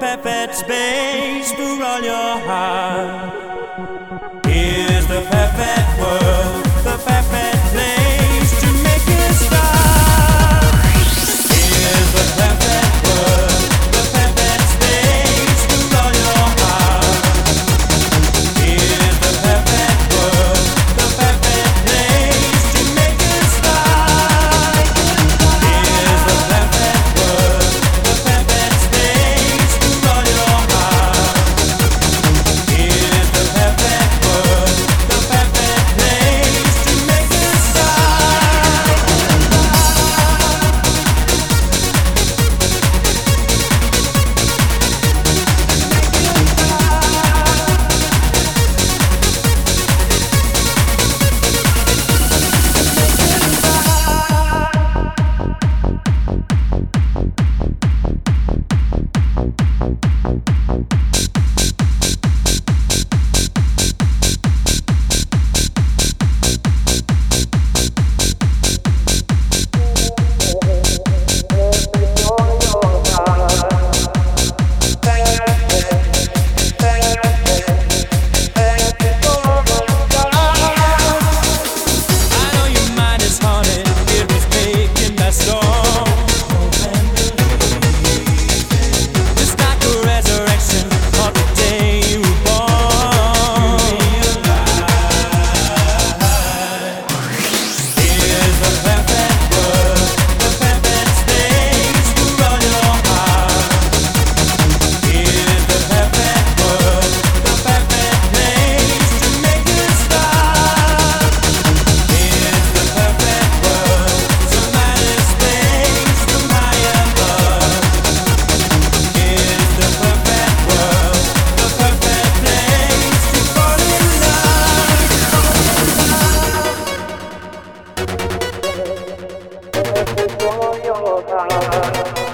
perfect space for all your heart. Here's the perfect word. Hope, hope, 就是说，因为。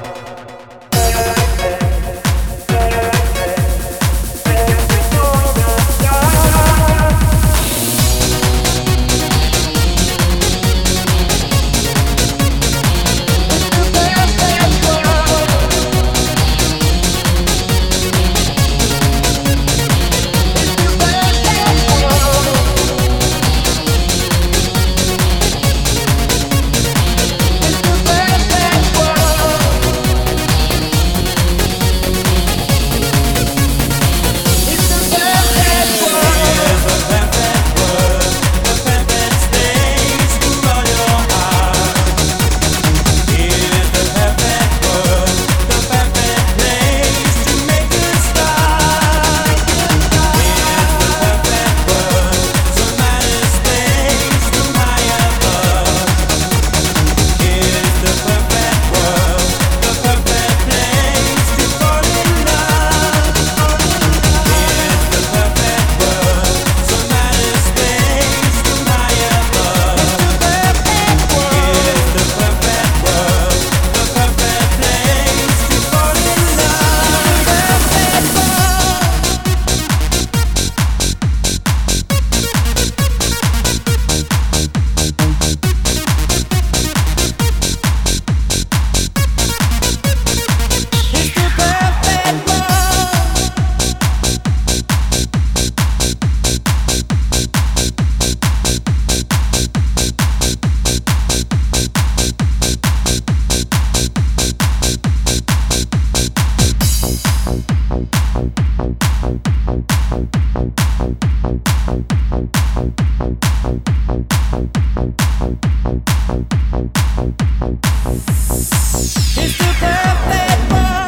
It's the perfect one.